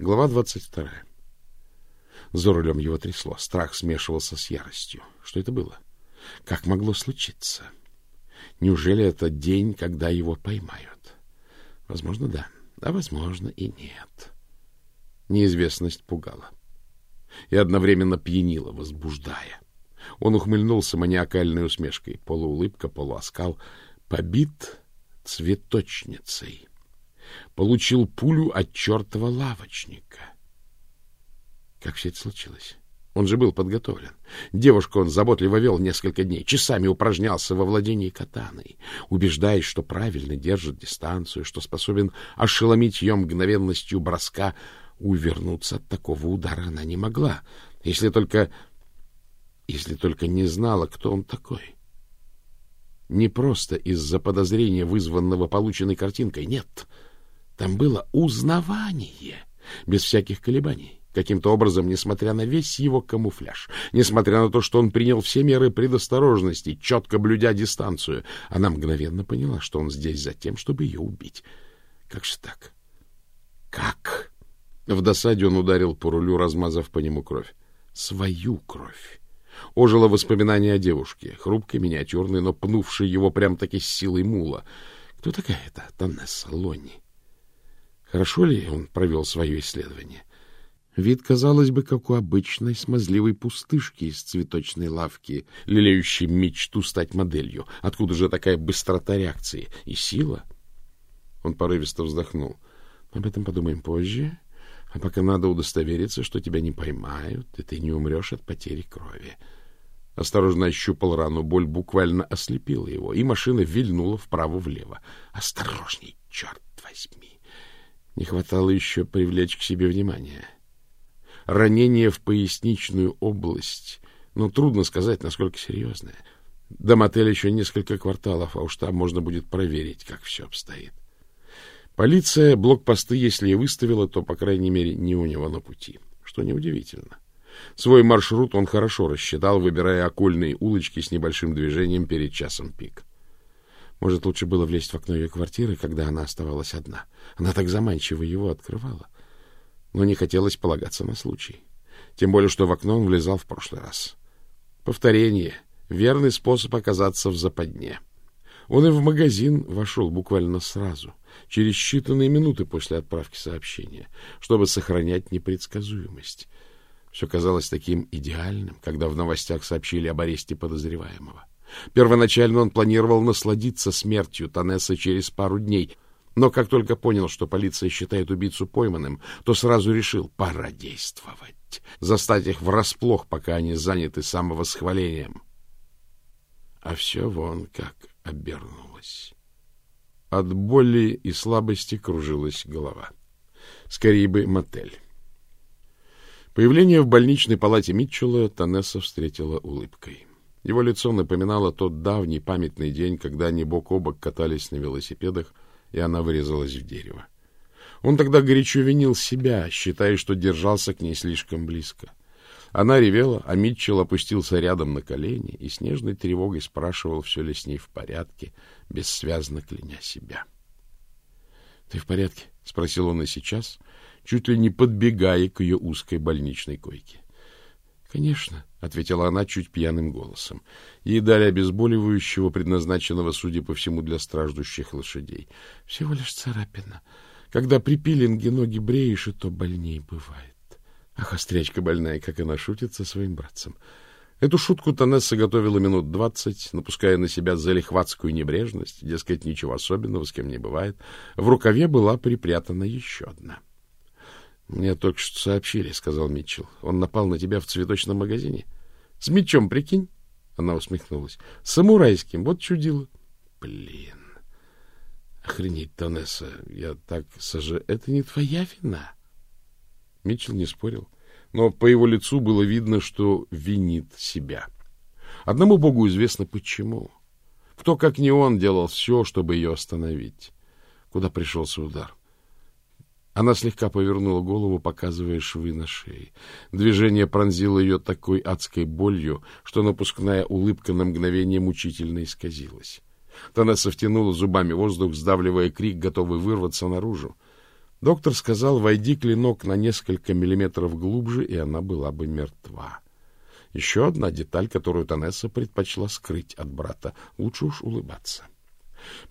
Глава двадцать вторая. За рулем его трясло. Страх смешивался с яростью. Что это было? Как могло случиться? Неужели это день, когда его поймают? Возможно, да. А возможно и нет. Неизвестность пугала. И одновременно пьянила, возбуждая. Он ухмыльнулся маниакальной усмешкой. Полуулыбка, полуоскал. Побит цветочницей получил пулю от чертова лавочника. Как все это случилось? Он же был подготовлен. Девушку он заботливо вел несколько дней, часами упражнялся во владении катаной, убеждаясь, что правильно держит дистанцию, что способен ошеломить ее мгновенностью броска. Увернуться от такого удара она не могла, если только... если только не знала, кто он такой. Не просто из-за подозрения, вызванного полученной картинкой, нет — там было узнавание, без всяких колебаний. Каким-то образом, несмотря на весь его камуфляж, несмотря на то, что он принял все меры предосторожности, четко блюдя дистанцию, она мгновенно поняла, что он здесь за тем, чтобы ее убить. Как же так? Как? В досаде он ударил по рулю, размазав по нему кровь. Свою кровь. Ожило воспоминание о девушке, хрупкой, миниатюрной, но пнувшей его прям-таки с силой мула. Кто такая эта Танесса Лонни? Хорошо ли он провел свое исследование? Вид, казалось бы, как у обычной смазливой пустышки из цветочной лавки, лелеющей мечту стать моделью. Откуда же такая быстрота реакции и сила? Он порывисто вздохнул. Об этом подумаем позже. А пока надо удостовериться, что тебя не поймают, и ты не умрешь от потери крови. Осторожно ощупал рану, боль буквально ослепила его, и машина вильнула вправо-влево. Осторожней, черт возьми! Не хватало еще привлечь к себе внимание. Ранение в поясничную область, ну, трудно сказать, насколько серьезное. До мотеля еще несколько кварталов, а уж там можно будет проверить, как все обстоит. Полиция блокпосты, если и выставила, то, по крайней мере, не у него на пути, что неудивительно. Свой маршрут он хорошо рассчитал, выбирая окольные улочки с небольшим движением перед часом пик. Может, лучше было влезть в окно ее квартиры, когда она оставалась одна. Она так заманчиво его открывала. Но не хотелось полагаться на случай. Тем более, что в окно он влезал в прошлый раз. Повторение — верный способ оказаться в западне. Он и в магазин вошел буквально сразу, через считанные минуты после отправки сообщения, чтобы сохранять непредсказуемость. Все казалось таким идеальным, когда в новостях сообщили об аресте подозреваемого. Первоначально он планировал насладиться смертью Танесса через пару дней, но как только понял, что полиция считает убийцу пойманным, то сразу решил — пора действовать, застать их врасплох, пока они заняты самовосхвалением. А все вон как обернулось. От боли и слабости кружилась голова. Скорее бы мотель. Появление в больничной палате Митчелла Танесса встретила улыбкой. Его лицо напоминало тот давний памятный день, когда они бок о бок катались на велосипедах, и она врезалась в дерево. Он тогда горячо винил себя, считая, что держался к ней слишком близко. Она ревела, а Митчелл опустился рядом на колени и с нежной тревогой спрашивал, все ли с ней в порядке, бессвязно кляня себя. — Ты в порядке? — спросил он и сейчас, чуть ли не подбегая к ее узкой больничной койке. — Конечно, — ответила она чуть пьяным голосом. Ей дали обезболивающего, предназначенного, судя по всему, для страждущих лошадей. — Всего лишь царапина. Когда при пилинге ноги бреешь, и то больней бывает. Ах, острячка больная, как она шутит со своим братцем. Эту шутку Танесса готовила минут двадцать, напуская на себя залихватскую небрежность, дескать, ничего особенного, с кем не бывает. В рукаве была припрятана еще одна. — Мне только что сообщили, — сказал Митчелл. — Он напал на тебя в цветочном магазине. — С мечом, прикинь? Она усмехнулась. — Самурайским. Вот чудило. — Блин. Охренеть, Танесса. Я так сожа... Это не твоя вина. Митчелл не спорил, но по его лицу было видно, что винит себя. Одному Богу известно почему. Кто, как не он, делал все, чтобы ее остановить. Куда пришелся удар? — она слегка повернула голову, показывая швы на шее. Движение пронзило ее такой адской болью, что напускная улыбка на мгновение мучительно исказилась. Танесса втянула зубами воздух, сдавливая крик, готовый вырваться наружу. Доктор сказал, войди клинок на несколько миллиметров глубже, и она была бы мертва. Еще одна деталь, которую Танесса предпочла скрыть от брата. Лучше уж улыбаться.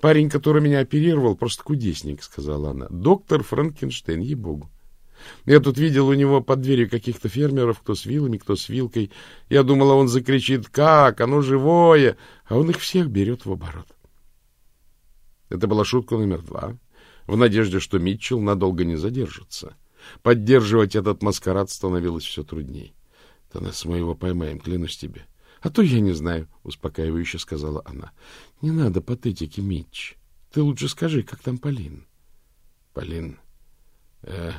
Парень, который меня оперировал, просто кудесник, — сказала она. Доктор Франкенштейн, ей-богу. Я тут видел у него под дверью каких-то фермеров, кто с вилами, кто с вилкой. Я думала, он закричит «Как? Оно живое!» А он их всех берет в оборот. Это была шутка номер два, в надежде, что Митчелл надолго не задержится. Поддерживать этот маскарад становилось все трудней. — Танесса, мы его поймаем, клянусь тебе. — А то я не знаю, — успокаивающе сказала она. — Не надо патетики, Митч. Ты лучше скажи, как там Полин? — Полин... Э,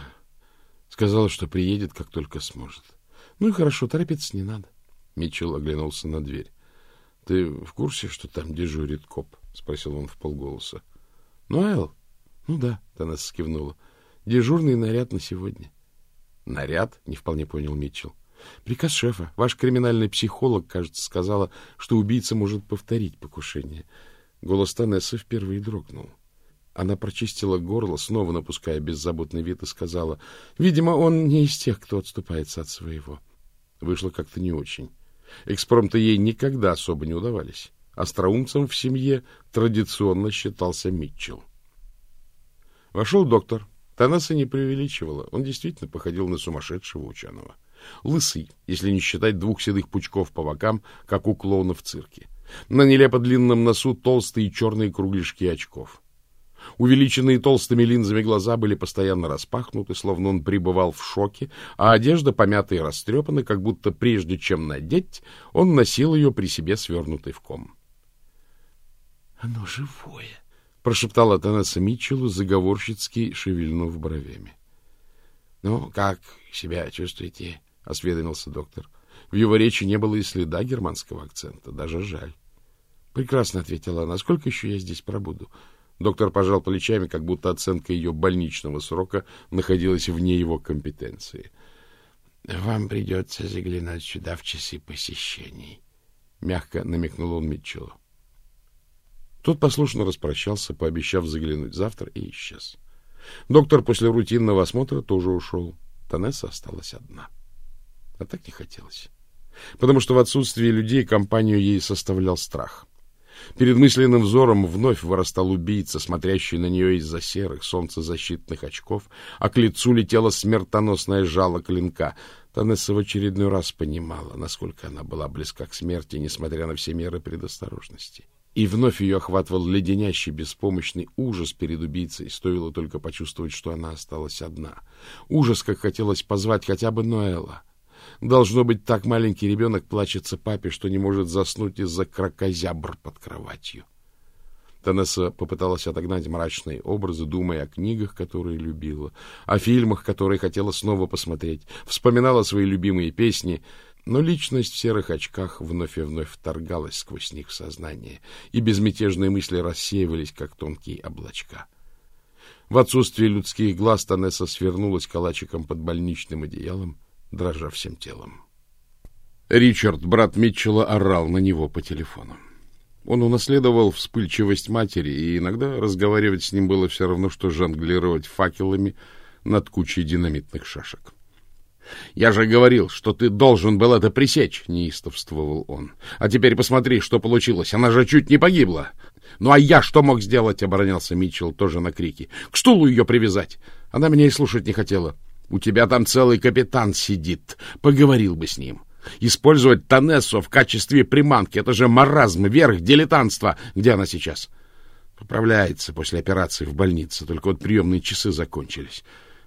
сказала, что приедет, как только сможет. — Ну и хорошо, торопиться не надо. Митчелл оглянулся на дверь. — Ты в курсе, что там дежурит коп? — спросил он в полголоса. — Ноэл? — Ну да, — Танесса кивнула. — Дежурный наряд на сегодня. — Наряд? — не вполне понял Митчелл. — Приказ шефа. Ваш криминальный психолог, кажется, сказала, что убийца может повторить покушение. Голос Танессы впервые дрогнул. Она прочистила горло, снова напуская беззаботный вид, и сказала, — Видимо, он не из тех, кто отступается от своего. Вышло как-то не очень. Экспромты ей никогда особо не удавались. Остроумцем в семье традиционно считался Митчелл. Вошел доктор. Танаса не преувеличивала. Он действительно походил на сумасшедшего ученого. Лысый, если не считать двух седых пучков по бокам, как у клоуна в цирке. На нелепо длинном носу толстые черные кругляшки очков. Увеличенные толстыми линзами глаза были постоянно распахнуты, словно он пребывал в шоке, а одежда помята и растрепана, как будто прежде чем надеть, он носил ее при себе свернутой в ком. — Оно живое! — прошептала Танесса Митчеллу, заговорщицки шевельнув бровями. — Ну, как себя чувствуете? — осведомился доктор. В его речи не было и следа германского акцента, даже жаль. — Прекрасно, — ответила она. — Сколько еще я здесь пробуду? Доктор пожал плечами, как будто оценка ее больничного срока находилась вне его компетенции. — Вам придется заглянуть сюда в часы посещений, — мягко намекнул он Митчеллу. Тот послушно распрощался, пообещав заглянуть завтра, и исчез. Доктор после рутинного осмотра тоже ушел. Танесса осталась одна. — а так не хотелось. Потому что в отсутствии людей компанию ей составлял страх. Перед мысленным взором вновь вырастал убийца, смотрящий на нее из-за серых солнцезащитных очков, а к лицу летело смертоносное жало клинка. Танесса в очередной раз понимала, насколько она была близка к смерти, несмотря на все меры предосторожности. И вновь ее охватывал леденящий, беспомощный ужас перед убийцей. Стоило только почувствовать, что она осталась одна. Ужас, как хотелось позвать хотя бы Ноэла. Должно быть, так маленький ребенок плачется папе, что не может заснуть из-за кракозябр под кроватью. Танесса попыталась отогнать мрачные образы, думая о книгах, которые любила, о фильмах, которые хотела снова посмотреть, вспоминала свои любимые песни, но личность в серых очках вновь и вновь вторгалась сквозь них в сознание, и безмятежные мысли рассеивались, как тонкие облачка. В отсутствие людских глаз Танесса свернулась калачиком под больничным одеялом дрожа всем телом. Ричард, брат Митчелла, орал на него по телефону. Он унаследовал вспыльчивость матери, и иногда разговаривать с ним было все равно, что жонглировать факелами над кучей динамитных шашек. — Я же говорил, что ты должен был это пресечь, — неистовствовал он. — А теперь посмотри, что получилось. Она же чуть не погибла. — Ну а я что мог сделать? — оборонялся Митчелл тоже на крики. — К стулу ее привязать. Она меня и слушать не хотела. — у тебя там целый капитан сидит. Поговорил бы с ним. Использовать Танессу в качестве приманки — это же маразм, верх дилетантства. Где она сейчас? Поправляется после операции в больнице. Только вот приемные часы закончились.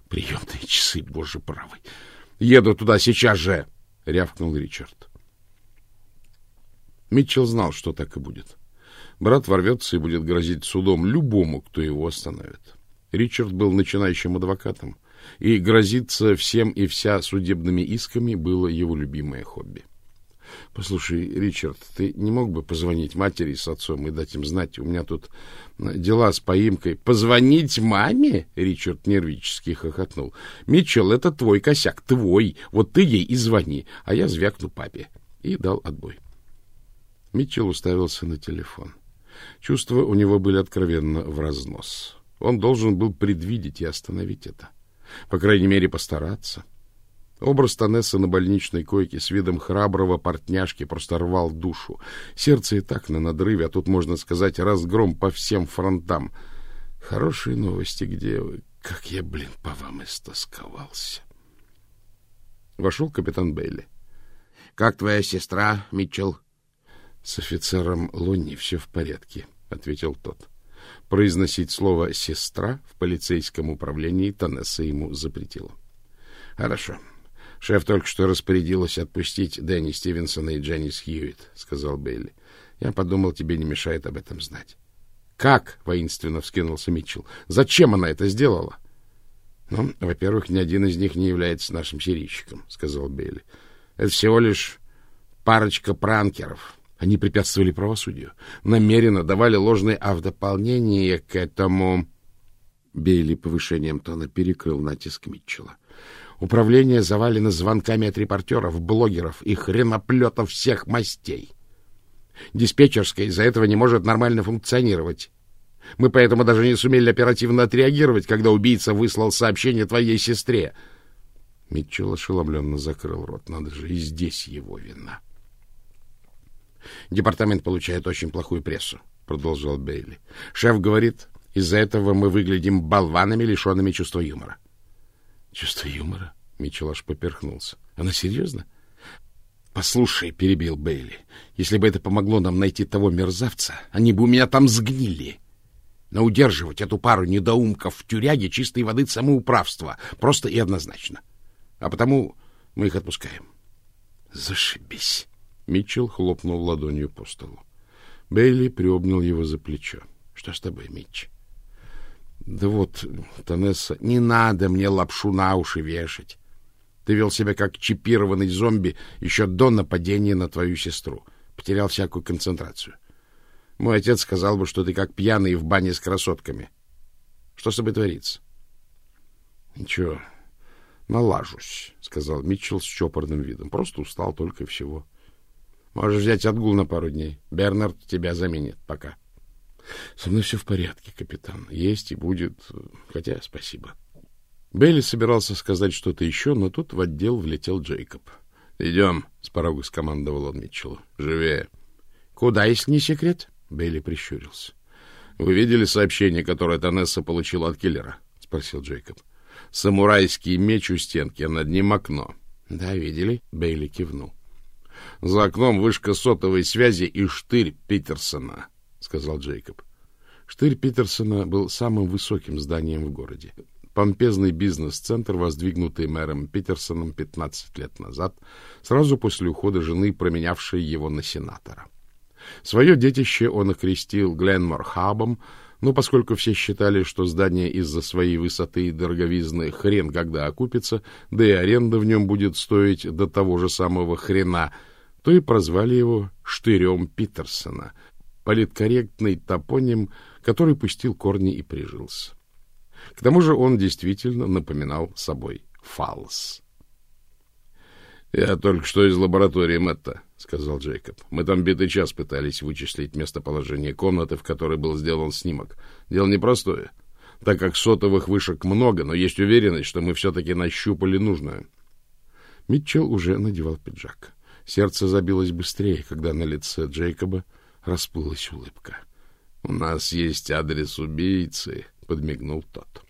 Приемные часы, боже правый. Еду туда сейчас же, — рявкнул Ричард. Митчелл знал, что так и будет. Брат ворвется и будет грозить судом любому, кто его остановит. Ричард был начинающим адвокатом и грозиться всем и вся судебными исками было его любимое хобби. — Послушай, Ричард, ты не мог бы позвонить матери с отцом и дать им знать? У меня тут дела с поимкой. — Позвонить маме? — Ричард нервически хохотнул. — Митчелл, это твой косяк, твой. Вот ты ей и звони, а я звякну папе. И дал отбой. Митчелл уставился на телефон. Чувства у него были откровенно в разнос. Он должен был предвидеть и остановить это. По крайней мере, постараться. Образ Танесса на больничной койке с видом храброго портняшки просто рвал душу. Сердце и так на надрыве, а тут, можно сказать, разгром по всем фронтам. Хорошие новости, где вы? Как я, блин, по вам истосковался. Вошел капитан Бейли. — Как твоя сестра, Митчелл? — С офицером Лунни все в порядке, — ответил тот. Произносить слово «сестра» в полицейском управлении Танесса ему запретила. — Хорошо. Шеф только что распорядилась отпустить Дэнни Стивенсона и Дженнис Хьюитт, — сказал Бейли. — Я подумал, тебе не мешает об этом знать. — Как? — воинственно вскинулся Митчелл. — Зачем она это сделала? — Ну, во-первых, ни один из них не является нашим серийщиком, — сказал Бейли. — Это всего лишь парочка пранкеров. Они препятствовали правосудию, намеренно давали ложные, а в дополнение к этому... Бейли повышением тона перекрыл натиск Митчелла. Управление завалено звонками от репортеров, блогеров и хреноплетов всех мастей. Диспетчерская из-за этого не может нормально функционировать. Мы поэтому даже не сумели оперативно отреагировать, когда убийца выслал сообщение твоей сестре. Митчелл ошеломленно закрыл рот. Надо же, и здесь его вина. Департамент получает очень плохую прессу, продолжал Бейли. Шеф говорит, из-за этого мы выглядим болванами, лишенными чувства юмора. Чувство юмора? Митчелл аж поперхнулся. Она серьезно? Послушай, перебил Бейли, если бы это помогло нам найти того мерзавца, они бы у меня там сгнили. Но удерживать эту пару недоумков в тюряге чистой воды самоуправство, просто и однозначно. А потому мы их отпускаем. Зашибись. Митчелл хлопнул ладонью по столу. Бейли приобнял его за плечо. — Что с тобой, Митч? Да вот, Танесса, не надо мне лапшу на уши вешать. Ты вел себя как чипированный зомби еще до нападения на твою сестру. Потерял всякую концентрацию. Мой отец сказал бы, что ты как пьяный в бане с красотками. Что с тобой творится? — Ничего, налажусь, — сказал Митчелл с чопорным видом. Просто устал только всего. Можешь взять отгул на пару дней. Бернард тебя заменит. Пока. — со мной все в порядке, капитан. Есть и будет. Хотя спасибо. Белли собирался сказать что-то еще, но тут в отдел влетел Джейкоб. — Идем, — с порога скомандовал он Митчеллу. — Живее. — Куда, если не секрет? — Белли прищурился. — Вы видели сообщение, которое Танесса получила от киллера? — спросил Джейкоб. — Самурайский меч у стенки, а над ним окно. — Да, видели? — Бейли кивнул. — За окном вышка сотовой связи и штырь Питерсона. — сказал Джейкоб. Штырь Питерсона был самым высоким зданием в городе. Помпезный бизнес-центр, воздвигнутый мэром Питерсоном 15 лет назад, сразу после ухода жены, променявшей его на сенатора. Свое детище он окрестил Гленмор Хабом, но поскольку все считали, что здание из-за своей высоты и дороговизны хрен когда окупится, да и аренда в нем будет стоить до того же самого хрена, то и прозвали его Штырем Питерсона — политкорректный топоним, который пустил корни и прижился. К тому же он действительно напоминал собой фалс. — Я только что из лаборатории Мэтта, — сказал Джейкоб. — Мы там битый час пытались вычислить местоположение комнаты, в которой был сделан снимок. Дело непростое, так как сотовых вышек много, но есть уверенность, что мы все-таки нащупали нужное. Митчелл уже надевал пиджак. Сердце забилось быстрее, когда на лице Джейкоба расплылась улыбка. — У нас есть адрес убийцы, — подмигнул тот.